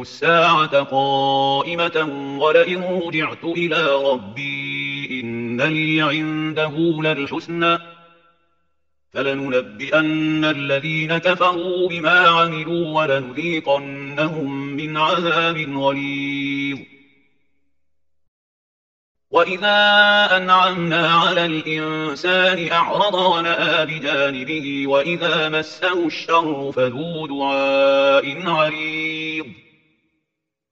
الساعة قائمة ولئن رجعت إلى ربي إن لي عنده للحسنى فلننبئن الذين كفروا بما عملوا ولنذيقنهم من عذاب غليظ. وَإِذَا أَنْعَمْنَا عَلَى الْإِنْسَانِ أَعْرَضَ وَنَأَى بِجَانِبِهِ وَإِذَا مَسَّهُ الشَّرُّ فَذُو دُعَاءٍ عَرِيضٍ.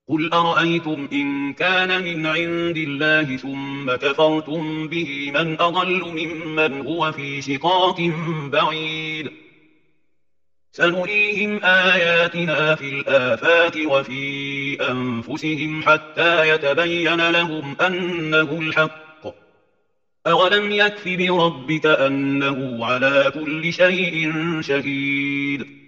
قل أرأيتم إن كان من عند الله ثم كفرتم به من أضل ممن هو في شقاق بعيد سنريهم آياتنا في الآفات وفي أنفسهم حتى يتبين لهم أنه الحق أولم يكف بربك أنه على كل شيء شهيد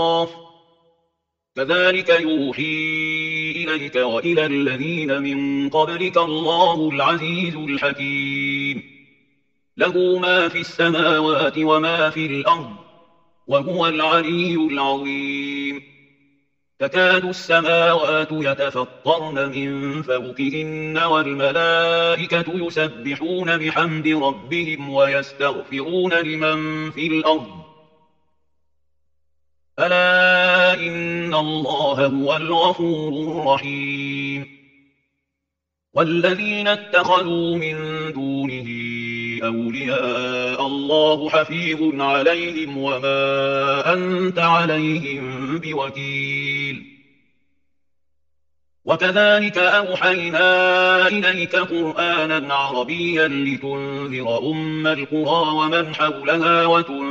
كذلك يوحي إليك وإلى الذين من قبلك الله العزيز الحكيم. له ما في السماوات وما في الأرض وهو العلي العظيم. تكاد السماوات يتفطرن من فوقهن والملائكة يسبحون بحمد ربهم ويستغفرون لمن في الأرض ألا إن الله هو الغفور الرحيم. والذين اتخذوا من دونه أولياء الله حفيظ عليهم وما أنت عليهم بوكيل. وكذلك أوحينا إليك قرآنا عربيا لتنذر أم القرى ومن حولها وتنذر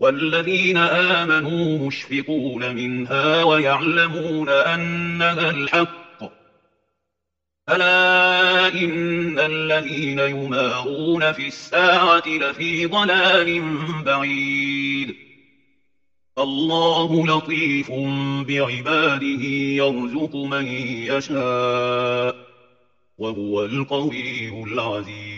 والذين آمنوا مشفقون منها ويعلمون أنها الحق. ألا إن الذين يمارون في الساعة لفي ضلال بعيد. الله لطيف بعباده يرزق من يشاء وهو القوي العزيز.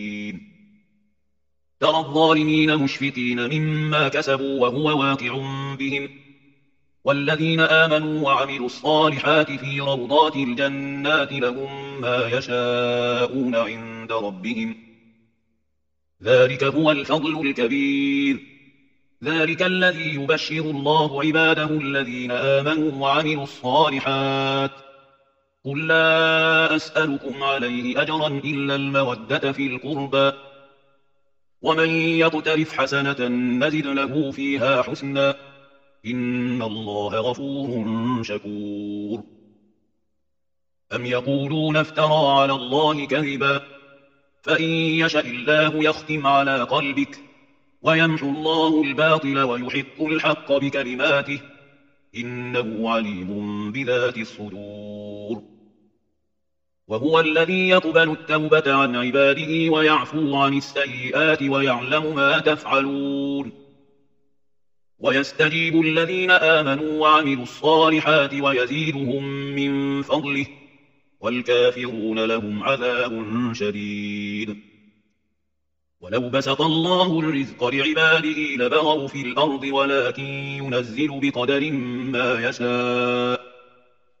ترى الظالمين مشفقين مما كسبوا وهو واقع بهم. والذين آمنوا وعملوا الصالحات في روضات الجنات لهم ما يشاءون عند ربهم. ذلك هو الفضل الكبير. ذلك الذي يبشر الله عباده الذين آمنوا وعملوا الصالحات. قل لا أسألكم عليه أجرا إلا المودة في القربى. ومن يقترف حسنة نزد له فيها حسنا إن الله غفور شكور. أم يقولون افترى على الله كذبا؟ فإن يشأ الله يختم على قلبك ويمحو الله الباطل ويحق الحق بكلماته إنه عليم بذات الصدور. وهو الذي يقبل التوبة عن عباده ويعفو عن السيئات ويعلم ما تفعلون. ويستجيب الذين آمنوا وعملوا الصالحات ويزيدهم من فضله والكافرون لهم عذاب شديد. ولو بسط الله الرزق لعباده لبغوا في الأرض ولكن ينزل بقدر ما يشاء.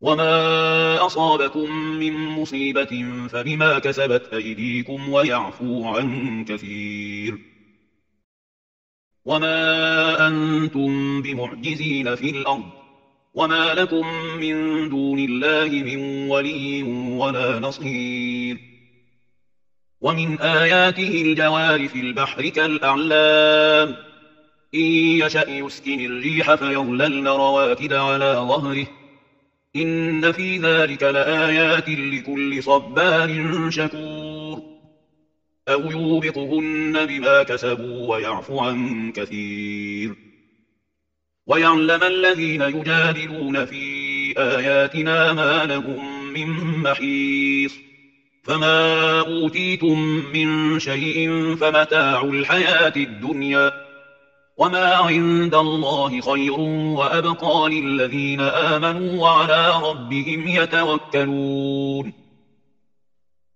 وما أصابكم من مصيبة فبما كسبت أيديكم ويعفو عن كثير وما أنتم بمعجزين في الأرض وما لكم من دون الله من ولي ولا نصير ومن آياته الجوار في البحر كالأعلام إن يشأ يسكن الريح فيظللن رواكد على ظهره إن في ذلك لآيات لكل صبار شكور أو يوبقهن بما كسبوا ويعفو عن كثير ويعلم الذين يجادلون في آياتنا ما لهم من محيص فما أوتيتم من شيء فمتاع الحياة الدنيا وما عند الله خير وأبقى للذين آمنوا وعلى ربهم يتوكلون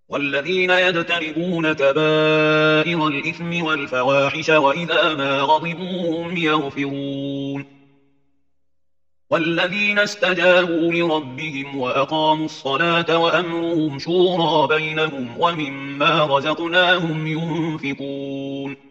والذين يدتربون كبائر الإثم والفواحش وإذا ما غضبوهم يغفرون والذين استجابوا لربهم وأقاموا الصلاة وأمرهم شورى بينهم ومما رزقناهم ينفقون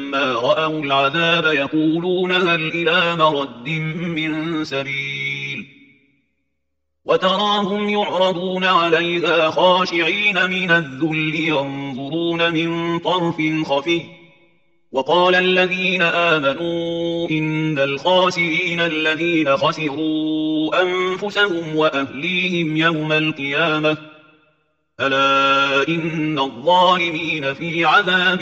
فلما رأوا العذاب يقولون هل إلى مرد من سبيل وتراهم يعرضون عليها خاشعين من الذل ينظرون من طرف خفي وقال الذين آمنوا إن الخاسرين الذين خسروا أنفسهم وأهليهم يوم القيامة ألا إن الظالمين في عذاب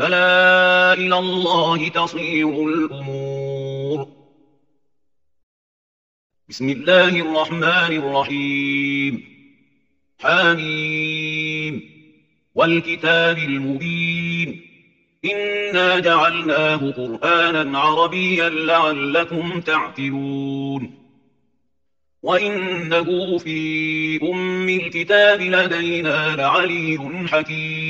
فلا إلى الله تصير الأمور. بسم الله الرحمن الرحيم. حميم. والكتاب المبين. إنا جعلناه قرآنا عربيا لعلكم تعتلون وإنه في أم الكتاب لدينا لعلي حكيم.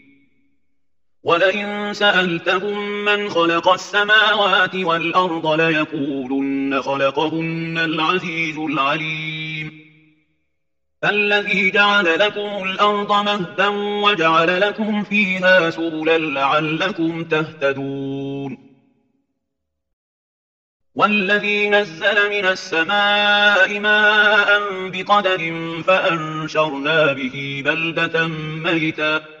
وَلَئِن سَأَلْتَهُم مَّنْ خَلَقَ السَّمَاوَاتِ وَالْأَرْضَ لَيَقُولُنَّ خَلَقَهُنَّ الْعَزِيزُ الْعَلِيمُ. الَّذِي جَعَلَ لَكُمُ الْأَرْضَ مَهْدًا وَجَعَلَ لَكُمْ فِيهَا سُبُلًا لَّعَلَّكُمْ تَهْتَدُونَ. وَالَّذِي نَزَّلَ مِنَ السَّمَاءِ مَاءً بِقَدَرٍ فَأَنشَرْنَا بِهِ بَلْدَةً مَّيْتًا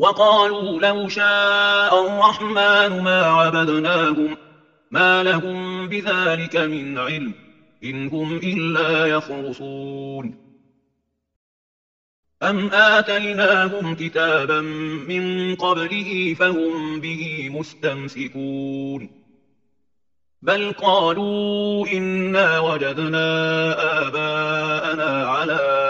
وقالوا لو شاء الرحمن ما عبدناهم ما لهم بذلك من علم إن هم إلا يخرصون. أم آتيناهم كتابا من قبله فهم به مستمسكون. بل قالوا إنا وجدنا آباءنا على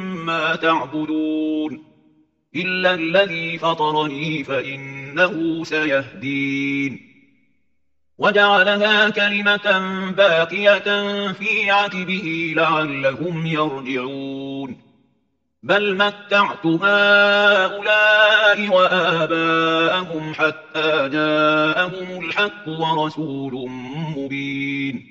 ما تعبدون إلا الذي فطرني فإنه سيهدين. وجعلها كلمة باقية في عتبه لعلهم يرجعون. بل متعت هؤلاء وآباءهم حتى جاءهم الحق ورسول مبين.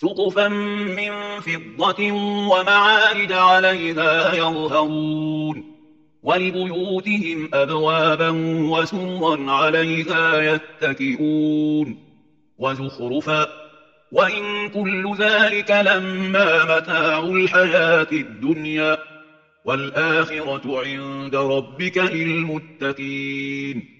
سقفا من فضة ومعارج عليها يظهرون ولبيوتهم أبوابا وسرا عليها يتكئون وزخرفا وإن كل ذلك لما متاع الحياة الدنيا والآخرة عند ربك للمتقين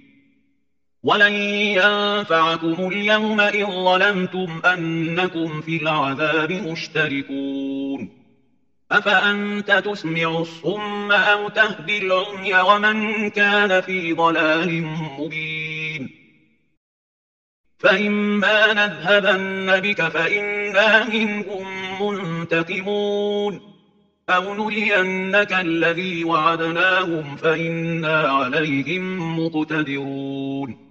ولن ينفعكم اليوم إن ظلمتم أنكم في العذاب مشتركون أفأنت تسمع الصم أو تهدي العمي ومن كان في ضلال مبين فإما نذهبن بك فإنا منكم منتقمون أو نلينك الذي وعدناهم فإنا عليهم مقتدرون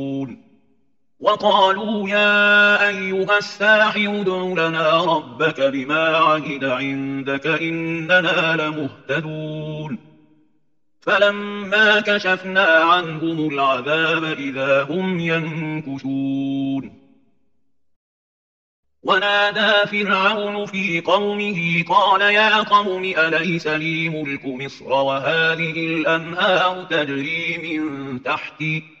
وقالوا يا أيها الساحر ادع لنا ربك بما عهد عندك إننا لمهتدون. فلما كشفنا عنهم العذاب إذا هم ينكشون ونادى فرعون في قومه قال يا قوم أليس لي ملك مصر وهذه الأنهار تجري من تحتي؟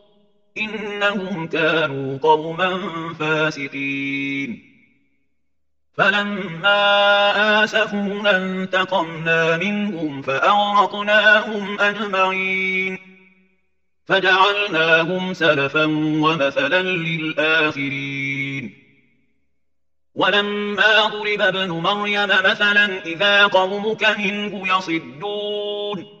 إنهم كانوا قوما فاسقين. فلما آسفون انتقمنا منهم فأغرقناهم أجمعين. فجعلناهم سلفا ومثلا للآخرين. ولما ضرب ابن مريم مثلا إذا قومك منه يصدون.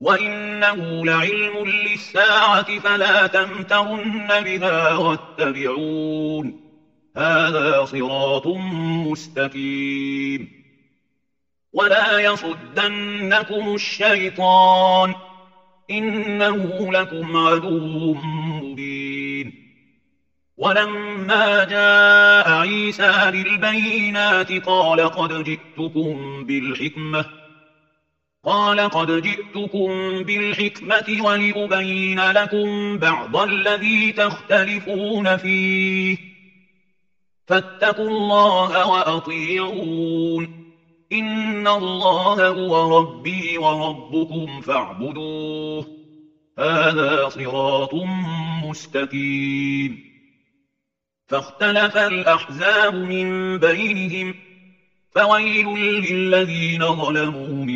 وَإِنَّهُ لَعِلْمٌ لِلسَّاعَةِ فَلَا تَمْتَرُنَّ بِهَا وَاتَّبِعُونَ هَذَا صِرَاطٌ مُسْتَقِيمٌ وَلَا يَصُدَّنَّكُمُ الشَّيْطَانُ إِنَّهُ لَكُمْ عَدُوٌّ مُبِينٌ وَلَمَّا جَاءَ عِيسَى بِالْبَيِّنَاتِ قَالَ قَدْ جِئْتُكُمْ بِالْحِكْمَةِ قال قد جئتكم بالحكمة ولأبين لكم بعض الذي تختلفون فيه. فاتقوا الله وأطيعون. إن الله هو ربي وربكم فاعبدوه. هذا صراط مستقيم. فاختلف الأحزاب من بينهم. فويل للذين ظلموا من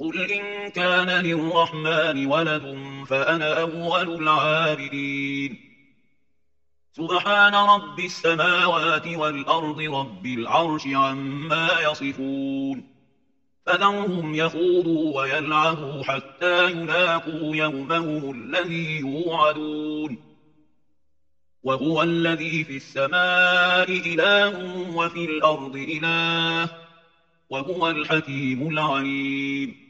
قل إن كان للرحمن ولد فأنا أول العابدين سبحان رب السماوات والأرض رب العرش عما يصفون فذرهم يخوضوا ويلعبوا حتى يلاقوا يومهم الذي يوعدون وهو الذي في السماء إله وفي الأرض إله وهو الحكيم العليم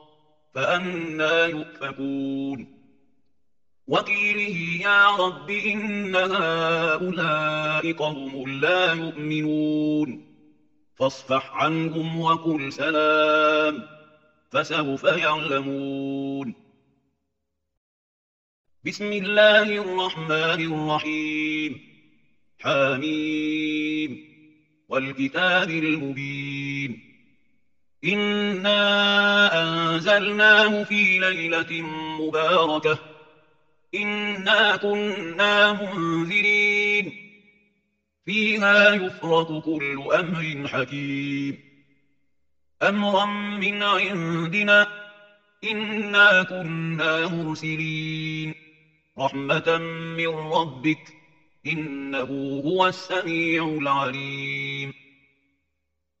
فأنا يؤفكون وقيله يا رب إن هؤلاء قوم لا يؤمنون فاصفح عنهم وقل سلام فسوف يعلمون بسم الله الرحمن الرحيم حميم والكتاب المبين إِنَّا أنزلناه في ليلة مباركة. إنا كنا منذرين. فيها يفرط كل أمر حكيم. أمرا من عندنا. إنا كنا مرسلين. رحمة من ربك. إنه هو السميع العليم.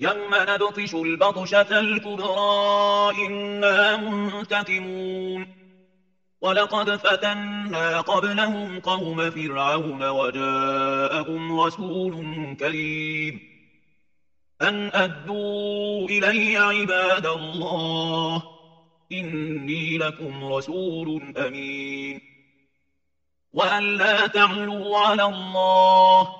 يوم نبطش البطشة الكبرى إنا منتكمون ولقد فتنا قبلهم قوم فرعون وجاءهم رسول كريم أن أدوا إلي عباد الله إني لكم رسول أمين وأن لا تعلوا على الله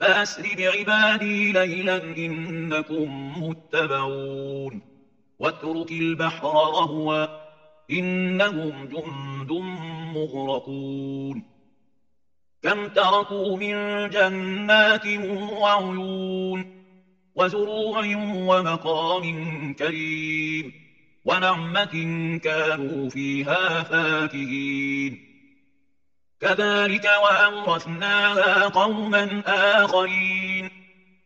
فأسر بعبادي ليلا إنكم متبعون. واترك البحر رهوى إنهم جند مغرقون. كم تركوا من جنات وعيون وزروع ومقام كريم ونعمة كانوا فيها فاكهين. كذلك وأورثناها قوما آخرين.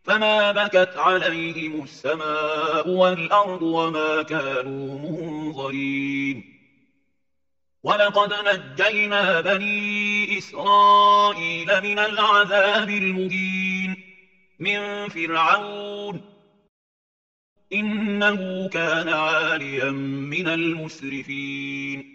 فما بكت عليهم السماء والأرض وما كانوا منظرين. ولقد نجينا بني إسرائيل من العذاب المدين من فرعون. إنه كان عاليا من المسرفين.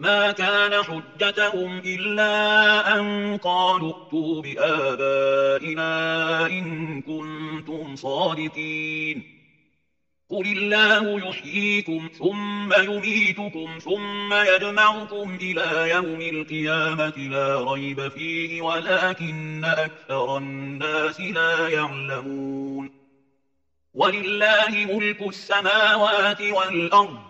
ما كان حجتهم إلا أن قالوا ائتوا بآبائنا إن كنتم صادقين. قل الله يحييكم ثم يميتكم ثم يجمعكم إلى يوم القيامة لا ريب فيه ولكن أكثر الناس لا يعلمون. ولله ملك السماوات والأرض